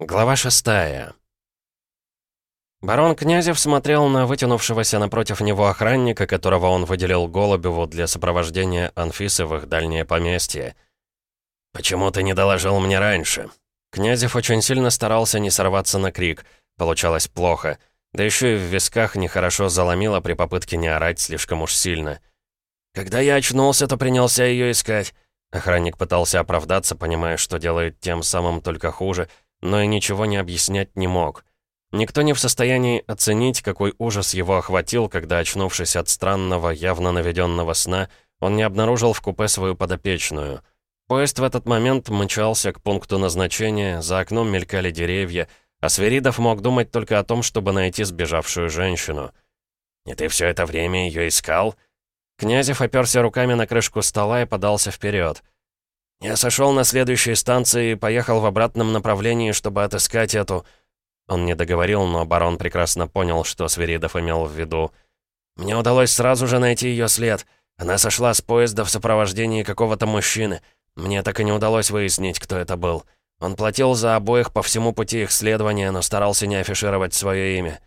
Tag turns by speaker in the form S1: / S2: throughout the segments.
S1: Глава шестая. Барон Князев смотрел на вытянувшегося напротив него охранника, которого он выделил Голубеву для сопровождения Анфисы в их дальнее поместье. «Почему ты не доложил мне раньше?» Князев очень сильно старался не сорваться на крик. Получалось плохо. Да еще и в висках нехорошо заломило при попытке не орать слишком уж сильно. «Когда я очнулся, то принялся ее искать». Охранник пытался оправдаться, понимая, что делает тем самым только хуже — но и ничего не объяснять не мог. Никто не в состоянии оценить, какой ужас его охватил, когда, очнувшись от странного, явно наведенного сна, он не обнаружил в купе свою подопечную. Поезд в этот момент мчался к пункту назначения, за окном мелькали деревья, а Сверидов мог думать только о том, чтобы найти сбежавшую женщину. «И ты все это время ее искал?» Князев оперся руками на крышку стола и подался вперед. «Я сошел на следующей станции и поехал в обратном направлении, чтобы отыскать эту...» Он не договорил, но барон прекрасно понял, что Свиридов имел в виду. «Мне удалось сразу же найти ее след. Она сошла с поезда в сопровождении какого-то мужчины. Мне так и не удалось выяснить, кто это был. Он платил за обоих по всему пути их следования, но старался не афишировать свое имя».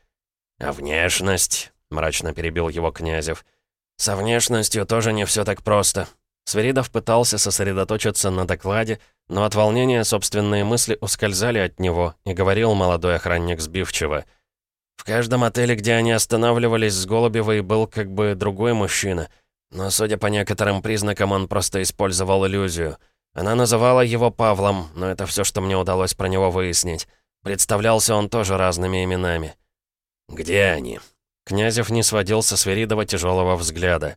S1: «А внешность?» — мрачно перебил его Князев. «Со внешностью тоже не все так просто. Сверидов пытался сосредоточиться на докладе, но от волнения собственные мысли ускользали от него, и говорил молодой охранник сбивчиво. «В каждом отеле, где они останавливались с Голубевой, был как бы другой мужчина, но, судя по некоторым признакам, он просто использовал иллюзию. Она называла его Павлом, но это все, что мне удалось про него выяснить. Представлялся он тоже разными именами». «Где они?» Князев не сводил со Сверидова тяжелого взгляда.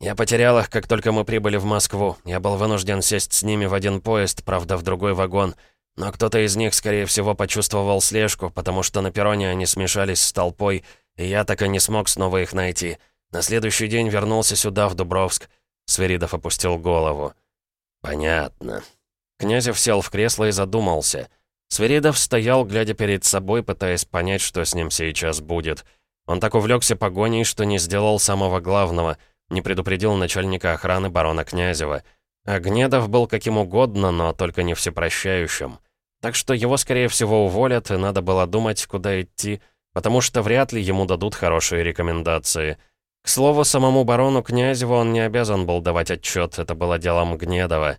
S1: «Я потерял их, как только мы прибыли в Москву. Я был вынужден сесть с ними в один поезд, правда, в другой вагон. Но кто-то из них, скорее всего, почувствовал слежку, потому что на перроне они смешались с толпой, и я так и не смог снова их найти. На следующий день вернулся сюда, в Дубровск». Сверидов опустил голову. «Понятно». Князев сел в кресло и задумался. Сверидов стоял, глядя перед собой, пытаясь понять, что с ним сейчас будет. Он так увлекся погоней, что не сделал самого главного — не предупредил начальника охраны барона Князева. А Гнедов был каким угодно, но только не всепрощающим. Так что его, скорее всего, уволят, и надо было думать, куда идти, потому что вряд ли ему дадут хорошие рекомендации. К слову, самому барону Князеву он не обязан был давать отчет, это было делом Гнедова.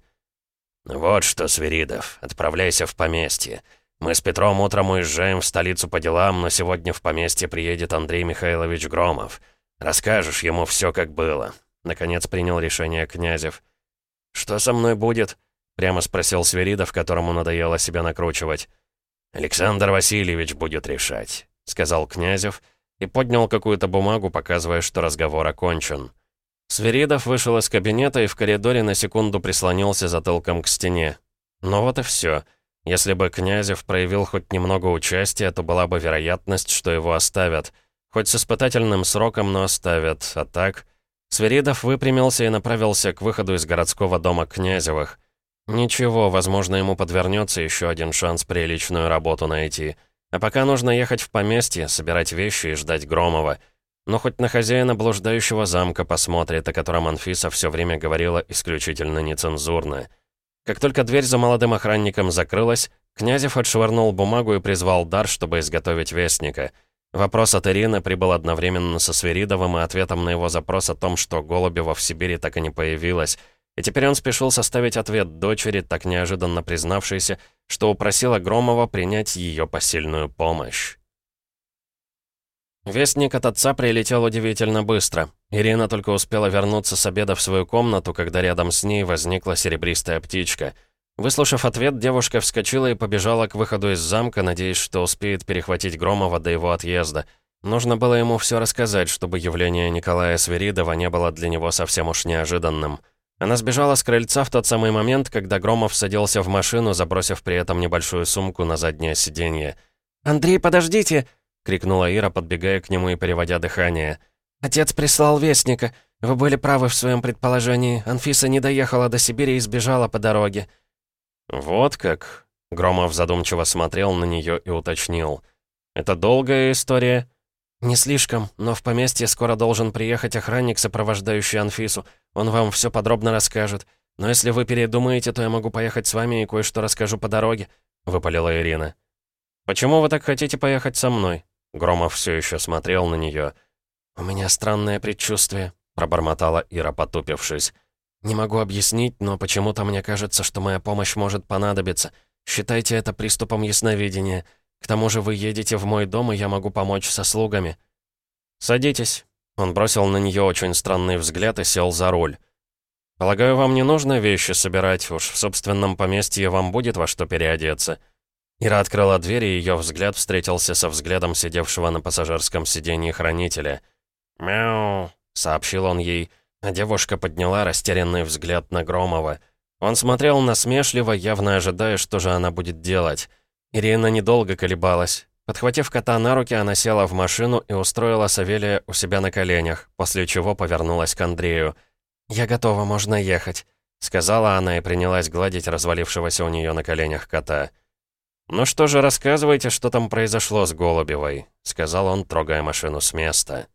S1: «Вот что, Свиридов, отправляйся в поместье. Мы с Петром утром уезжаем в столицу по делам, но сегодня в поместье приедет Андрей Михайлович Громов. «Расскажешь ему все, как было», — наконец принял решение Князев. «Что со мной будет?» — прямо спросил Сверидов, которому надоело себя накручивать. «Александр Васильевич будет решать», — сказал Князев и поднял какую-то бумагу, показывая, что разговор окончен. Сверидов вышел из кабинета и в коридоре на секунду прислонился затылком к стене. Но вот и все. Если бы Князев проявил хоть немного участия, то была бы вероятность, что его оставят — Хоть с испытательным сроком, но оставят. А так... Сверидов выпрямился и направился к выходу из городского дома Князевых. Ничего, возможно, ему подвернется еще один шанс приличную работу найти. А пока нужно ехать в поместье, собирать вещи и ждать Громова. Но хоть на хозяина блуждающего замка посмотрит, о котором Анфиса все время говорила исключительно нецензурно. Как только дверь за молодым охранником закрылась, Князев отшвырнул бумагу и призвал дар, чтобы изготовить вестника — Вопрос от Ирины прибыл одновременно со Сверидовым и ответом на его запрос о том, что Голубева в Сибири так и не появилась. И теперь он спешил составить ответ дочери, так неожиданно признавшейся, что упросила Громова принять ее посильную помощь. Вестник от отца прилетел удивительно быстро. Ирина только успела вернуться с обеда в свою комнату, когда рядом с ней возникла серебристая птичка — Выслушав ответ, девушка вскочила и побежала к выходу из замка, надеясь, что успеет перехватить Громова до его отъезда. Нужно было ему все рассказать, чтобы явление Николая Свиридова не было для него совсем уж неожиданным. Она сбежала с крыльца в тот самый момент, когда Громов садился в машину, забросив при этом небольшую сумку на заднее сиденье. «Андрей, подождите!» — крикнула Ира, подбегая к нему и переводя дыхание. «Отец прислал вестника. Вы были правы в своем предположении. Анфиса не доехала до Сибири и сбежала по дороге». «Вот как?» Громов задумчиво смотрел на нее и уточнил. «Это долгая история?» «Не слишком, но в поместье скоро должен приехать охранник, сопровождающий Анфису. Он вам все подробно расскажет. Но если вы передумаете, то я могу поехать с вами и кое-что расскажу по дороге», — выпалила Ирина. «Почему вы так хотите поехать со мной?» Громов все еще смотрел на нее. «У меня странное предчувствие», — пробормотала Ира, потупившись. «Не могу объяснить, но почему-то мне кажется, что моя помощь может понадобиться. Считайте это приступом ясновидения. К тому же вы едете в мой дом, и я могу помочь со слугами». «Садитесь». Он бросил на нее очень странный взгляд и сел за руль. «Полагаю, вам не нужно вещи собирать, уж в собственном поместье вам будет во что переодеться». Ира открыла дверь, и ее взгляд встретился со взглядом сидевшего на пассажирском сиденье хранителя. «Мяу», — сообщил он ей, а девушка подняла растерянный взгляд на Громова. Он смотрел насмешливо, явно ожидая, что же она будет делать. Ирина недолго колебалась. Подхватив кота на руки, она села в машину и устроила Савелия у себя на коленях, после чего повернулась к Андрею. «Я готова, можно ехать», — сказала она и принялась гладить развалившегося у нее на коленях кота. «Ну что же, рассказывайте, что там произошло с Голубевой», — сказал он, трогая машину с места.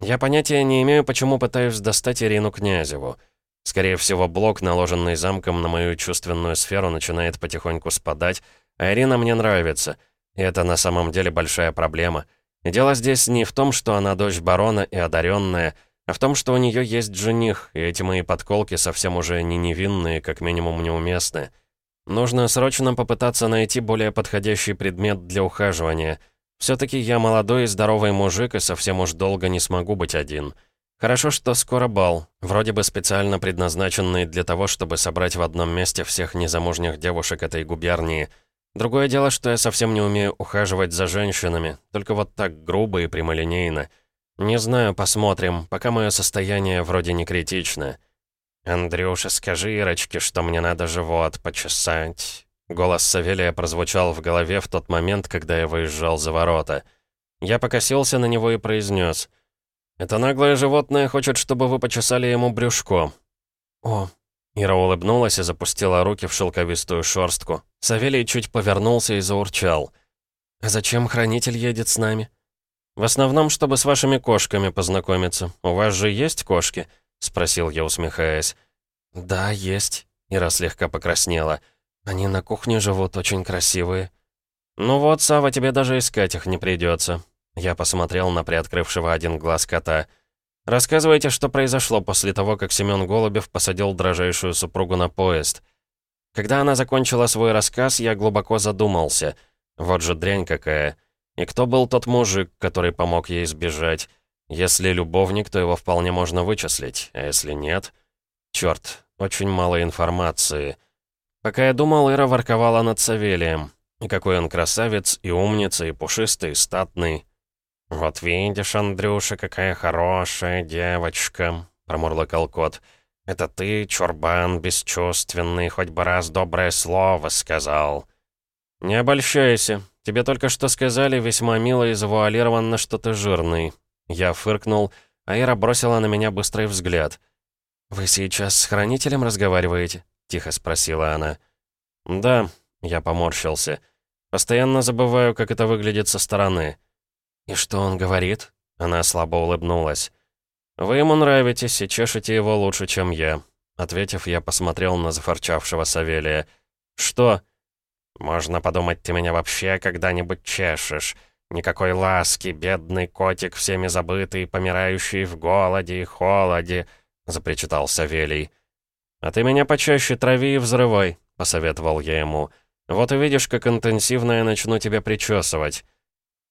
S1: «Я понятия не имею, почему пытаюсь достать Ирину Князеву. Скорее всего, блок, наложенный замком на мою чувственную сферу, начинает потихоньку спадать, а Ирина мне нравится. И это на самом деле большая проблема. И дело здесь не в том, что она дочь барона и одаренная, а в том, что у нее есть жених, и эти мои подколки совсем уже не невинные, как минимум неуместны. Нужно срочно попытаться найти более подходящий предмет для ухаживания. Все-таки я молодой и здоровый мужик, и совсем уж долго не смогу быть один. Хорошо, что скоро бал, вроде бы специально предназначенный для того, чтобы собрать в одном месте всех незамужних девушек этой губернии. Другое дело, что я совсем не умею ухаживать за женщинами, только вот так грубо и прямолинейно. Не знаю, посмотрим, пока мое состояние вроде не критично. «Андрюша, скажи Ирочке, что мне надо живот почесать». Голос Савелия прозвучал в голове в тот момент, когда я выезжал за ворота. Я покосился на него и произнес. «Это наглое животное хочет, чтобы вы почесали ему брюшко». «О». Ира улыбнулась и запустила руки в шелковистую шорстку. Савелий чуть повернулся и заурчал. «А зачем хранитель едет с нами?» «В основном, чтобы с вашими кошками познакомиться. У вас же есть кошки?» — спросил я, усмехаясь. «Да, есть». Ира слегка покраснела. «Они на кухне живут, очень красивые». «Ну вот, Сава, тебе даже искать их не придется. Я посмотрел на приоткрывшего один глаз кота. «Рассказывайте, что произошло после того, как Семён Голубев посадил дрожайшую супругу на поезд». Когда она закончила свой рассказ, я глубоко задумался. Вот же дрянь какая. И кто был тот мужик, который помог ей сбежать? Если любовник, то его вполне можно вычислить, а если нет... Чёрт, очень мало информации. Пока я думал, Ира ворковала над Савелием. И какой он красавец, и умница, и пушистый, и статный. «Вот видишь, Андрюша, какая хорошая девочка», — промурлыкал кот. «Это ты, чурбан, бесчувственный, хоть бы раз доброе слово сказал». «Не обольщайся. Тебе только что сказали весьма мило и завуалированно, что ты жирный. Я фыркнул, а Ира бросила на меня быстрый взгляд. «Вы сейчас с хранителем разговариваете?» — тихо спросила она. «Да», — я поморщился. «Постоянно забываю, как это выглядит со стороны». «И что он говорит?» Она слабо улыбнулась. «Вы ему нравитесь и чешете его лучше, чем я». Ответив, я посмотрел на зафорчавшего Савелия. «Что?» «Можно подумать, ты меня вообще когда-нибудь чешешь. Никакой ласки, бедный котик, всеми забытый, помирающий в голоде и холоде», — запричитал Савелий. «А ты меня почаще трави и взрывай», — посоветовал я ему. «Вот увидишь, как интенсивно я начну тебя причесывать».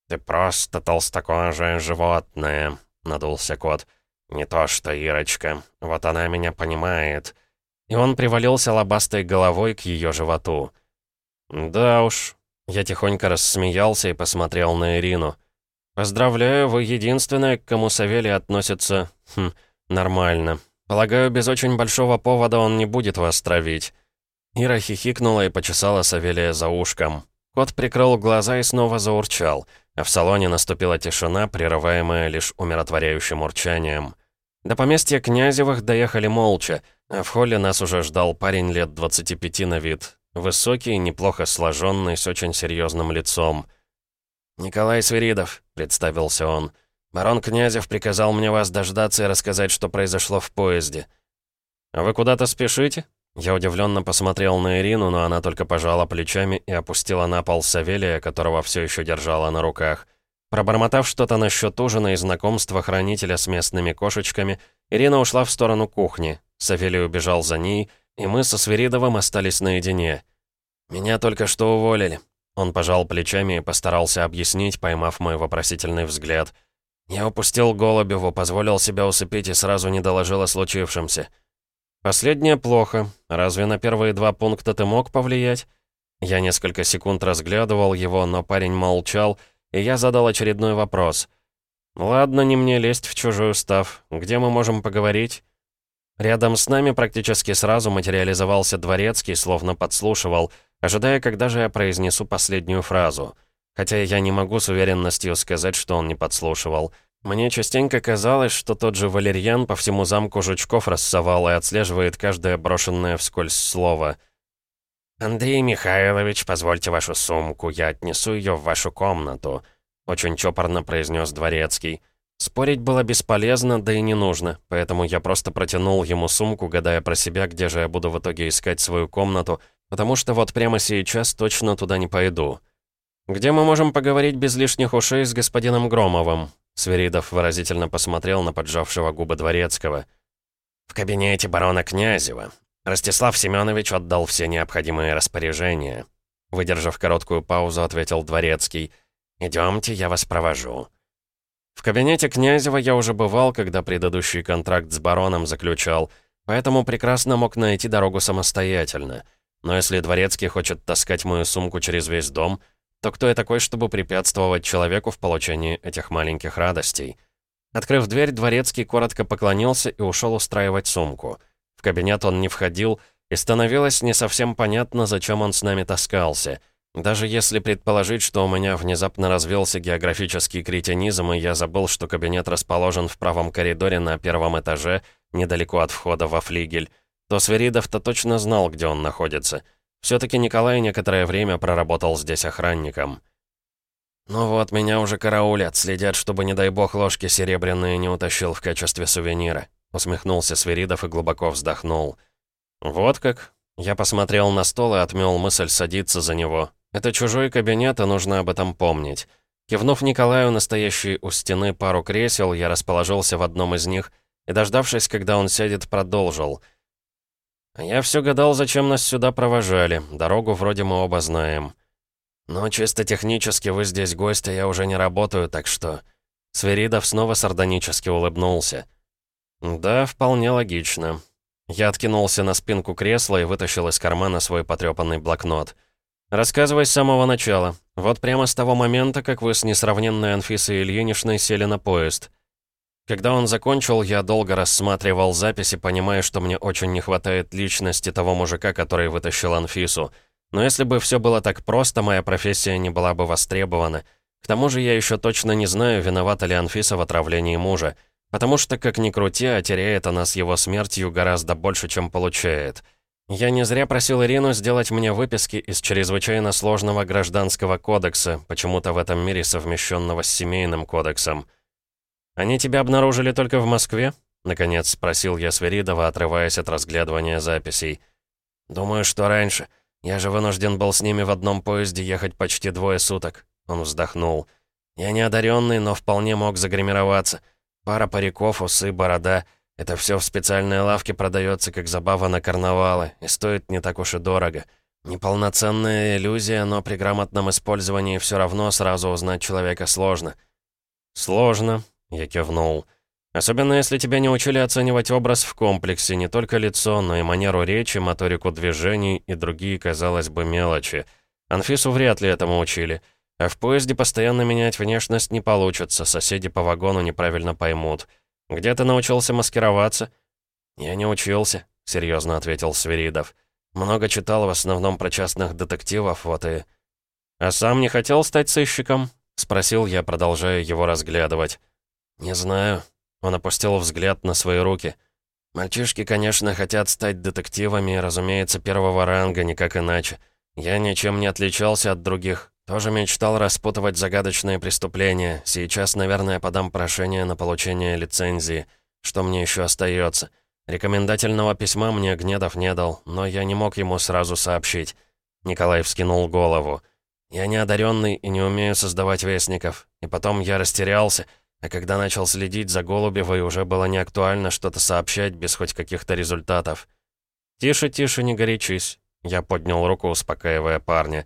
S1: «Ты просто толстокожее животное», — надулся кот. «Не то что Ирочка. Вот она меня понимает». И он привалился лобастой головой к ее животу. «Да уж, я тихонько рассмеялся и посмотрел на Ирину. «Поздравляю, вы единственная, к кому Савелий относится... Хм, нормально. Полагаю, без очень большого повода он не будет вас травить». Ира хихикнула и почесала Савелия за ушком. Кот прикрыл глаза и снова заурчал, а в салоне наступила тишина, прерываемая лишь умиротворяющим урчанием. До поместья Князевых доехали молча, а в холле нас уже ждал парень лет 25 на вид, Высокий, неплохо сложенный, с очень серьезным лицом. «Николай Свиридов», — представился он. «Барон Князев приказал мне вас дождаться и рассказать, что произошло в поезде». «А вы куда-то спешите?» Я удивленно посмотрел на Ирину, но она только пожала плечами и опустила на пол Савелия, которого все еще держала на руках. Пробормотав что-то насчет ужина и знакомства хранителя с местными кошечками, Ирина ушла в сторону кухни. Савелий убежал за ней, и мы со Свиридовым остались наедине. «Меня только что уволили». Он пожал плечами и постарался объяснить, поймав мой вопросительный взгляд. «Я упустил Голубеву, позволил себя усыпить и сразу не доложил о случившемся». «Последнее плохо. Разве на первые два пункта ты мог повлиять?» Я несколько секунд разглядывал его, но парень молчал, и я задал очередной вопрос. «Ладно, не мне лезть в чужой устав. Где мы можем поговорить?» Рядом с нами практически сразу материализовался дворецкий, словно подслушивал, ожидая, когда же я произнесу последнюю фразу. Хотя я не могу с уверенностью сказать, что он не подслушивал. Мне частенько казалось, что тот же Валерьян по всему замку жучков рассовал и отслеживает каждое брошенное вскользь слово. «Андрей Михайлович, позвольте вашу сумку, я отнесу ее в вашу комнату», — очень чопорно произнес Дворецкий. Спорить было бесполезно, да и не нужно, поэтому я просто протянул ему сумку, гадая про себя, где же я буду в итоге искать свою комнату, потому что вот прямо сейчас точно туда не пойду. «Где мы можем поговорить без лишних ушей с господином Громовым?» Сверидов выразительно посмотрел на поджавшего губы Дворецкого. «В кабинете барона Князева. Ростислав Семенович отдал все необходимые распоряжения». Выдержав короткую паузу, ответил Дворецкий. «Идемте, я вас провожу». В кабинете Князева я уже бывал, когда предыдущий контракт с бароном заключал, поэтому прекрасно мог найти дорогу самостоятельно. Но если Дворецкий хочет таскать мою сумку через весь дом — то кто я такой, чтобы препятствовать человеку в получении этих маленьких радостей? Открыв дверь, Дворецкий коротко поклонился и ушел устраивать сумку. В кабинет он не входил, и становилось не совсем понятно, зачем он с нами таскался. Даже если предположить, что у меня внезапно развился географический кретинизм, и я забыл, что кабинет расположен в правом коридоре на первом этаже, недалеко от входа во флигель, то Сверидов-то точно знал, где он находится — все-таки Николай некоторое время проработал здесь охранником. «Ну вот, меня уже караулят, следят, чтобы, не дай бог, ложки серебряные не утащил в качестве сувенира», усмехнулся Свиридов и глубоко вздохнул. «Вот как?» Я посмотрел на стол и отмел мысль садиться за него. «Это чужой кабинет, и нужно об этом помнить». Кивнув Николаю, настоящий у стены пару кресел, я расположился в одном из них и, дождавшись, когда он сядет, продолжил — «Я все гадал, зачем нас сюда провожали. Дорогу вроде мы оба знаем». «Но чисто технически вы здесь гости, я уже не работаю, так что...» Сверидов снова сардонически улыбнулся. «Да, вполне логично». Я откинулся на спинку кресла и вытащил из кармана свой потрепанный блокнот. «Рассказывай с самого начала. Вот прямо с того момента, как вы с несравненной Анфисой Ильиничной сели на поезд. Когда он закончил, я долго рассматривал записи, понимая, что мне очень не хватает личности того мужика, который вытащил Анфису. Но если бы все было так просто, моя профессия не была бы востребована. К тому же я еще точно не знаю, виновата ли Анфиса в отравлении мужа. Потому что, как ни крути, а теряет она с его смертью гораздо больше, чем получает. Я не зря просил Ирину сделать мне выписки из чрезвычайно сложного гражданского кодекса, почему-то в этом мире совмещенного с семейным кодексом. «Они тебя обнаружили только в Москве?» — наконец спросил я Сверидова, отрываясь от разглядывания записей. «Думаю, что раньше. Я же вынужден был с ними в одном поезде ехать почти двое суток». Он вздохнул. «Я не одаренный, но вполне мог загримироваться. Пара париков, усы, борода. Это все в специальной лавке продается как забава на карнавалы, и стоит не так уж и дорого. Неполноценная иллюзия, но при грамотном использовании все равно сразу узнать человека сложно». «Сложно», я кивнул. «Особенно если тебя не учили оценивать образ в комплексе, не только лицо, но и манеру речи, моторику движений и другие, казалось бы, мелочи. Анфису вряд ли этому учили. А в поезде постоянно менять внешность не получится, соседи по вагону неправильно поймут. Где ты научился маскироваться?» «Я не учился», — серьезно ответил Свиридов. «Много читал, в основном про частных детективов, вот и...» «А сам не хотел стать сыщиком?» — спросил я, продолжая его разглядывать. «Не знаю». Он опустил взгляд на свои руки. «Мальчишки, конечно, хотят стать детективами, разумеется, первого ранга, никак иначе. Я ничем не отличался от других. Тоже мечтал распутывать загадочные преступления. Сейчас, наверное, подам прошение на получение лицензии. Что мне еще остается? Рекомендательного письма мне Гнедов не дал, но я не мог ему сразу сообщить. Николай вскинул голову. Я не одаренный и не умею создавать вестников. И потом я растерялся, а когда начал следить за Голубевой, уже было не актуально что-то сообщать без хоть каких-то результатов. «Тише, тише, не горячись», — я поднял руку, успокаивая парня.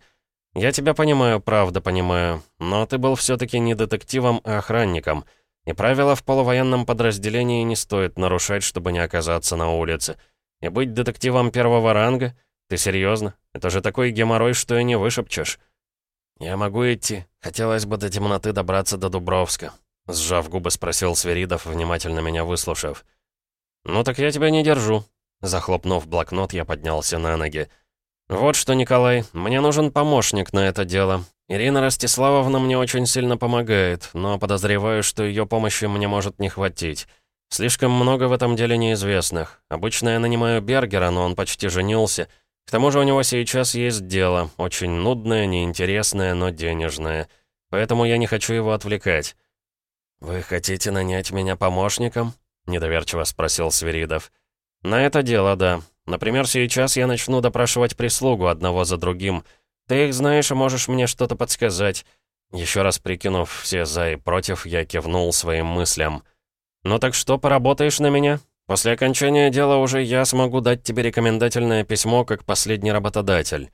S1: «Я тебя понимаю, правда понимаю, но ты был все таки не детективом, а охранником, и правила в полувоенном подразделении не стоит нарушать, чтобы не оказаться на улице. И быть детективом первого ранга? Ты серьезно? Это же такой геморрой, что и не вышепчешь». «Я могу идти. Хотелось бы до темноты добраться до Дубровска», — сжав губы, спросил Сверидов, внимательно меня выслушав. «Ну так я тебя не держу». Захлопнув блокнот, я поднялся на ноги. «Вот что, Николай, мне нужен помощник на это дело. Ирина Ростиславовна мне очень сильно помогает, но подозреваю, что ее помощи мне может не хватить. Слишком много в этом деле неизвестных. Обычно я нанимаю Бергера, но он почти женился». К тому же у него сейчас есть дело, очень нудное, неинтересное, но денежное. Поэтому я не хочу его отвлекать». «Вы хотите нанять меня помощником?» — недоверчиво спросил Свиридов. «На это дело, да. Например, сейчас я начну допрашивать прислугу одного за другим. Ты их знаешь и можешь мне что-то подсказать». Еще раз прикинув все «за» и «против», я кивнул своим мыслям. «Ну так что, поработаешь на меня?» После окончания дела уже я смогу дать тебе рекомендательное письмо как последний работодатель».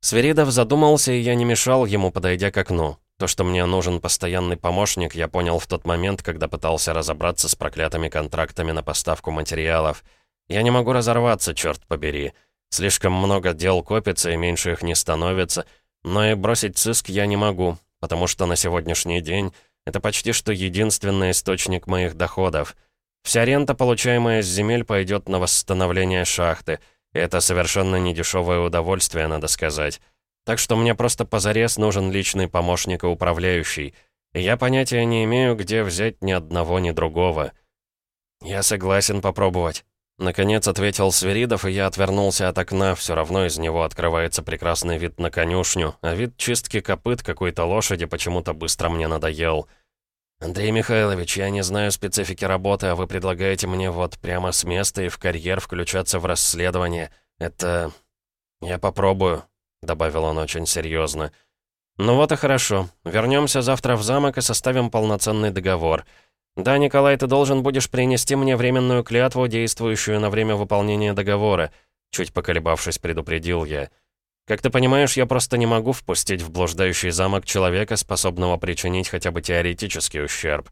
S1: Сверидов задумался, и я не мешал ему, подойдя к окну. То, что мне нужен постоянный помощник, я понял в тот момент, когда пытался разобраться с проклятыми контрактами на поставку материалов. Я не могу разорваться, черт побери. Слишком много дел копится, и меньше их не становится. Но и бросить циск я не могу, потому что на сегодняшний день это почти что единственный источник моих доходов — Вся рента, получаемая с земель, пойдет на восстановление шахты. И это совершенно недешевое удовольствие, надо сказать. Так что мне просто позарез нужен личный помощник и управляющий. И я понятия не имею, где взять ни одного, ни другого. «Я согласен попробовать», — наконец ответил Сверидов, и я отвернулся от окна. Все равно из него открывается прекрасный вид на конюшню, а вид чистки копыт какой-то лошади почему-то быстро мне надоел. «Андрей Михайлович, я не знаю специфики работы, а вы предлагаете мне вот прямо с места и в карьер включаться в расследование. Это... я попробую», — добавил он очень серьезно. «Ну вот и хорошо. Вернемся завтра в замок и составим полноценный договор. Да, Николай, ты должен будешь принести мне временную клятву, действующую на время выполнения договора», чуть поколебавшись, предупредил я. Как ты понимаешь, я просто не могу впустить в блуждающий замок человека, способного причинить хотя бы теоретический ущерб.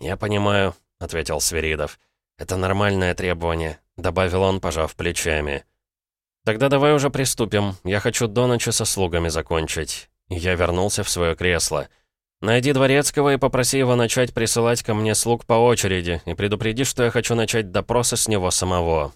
S1: «Я понимаю», — ответил Сверидов. «Это нормальное требование», — добавил он, пожав плечами. «Тогда давай уже приступим. Я хочу до ночи со слугами закончить». Я вернулся в свое кресло. «Найди Дворецкого и попроси его начать присылать ко мне слуг по очереди, и предупреди, что я хочу начать допросы с него самого.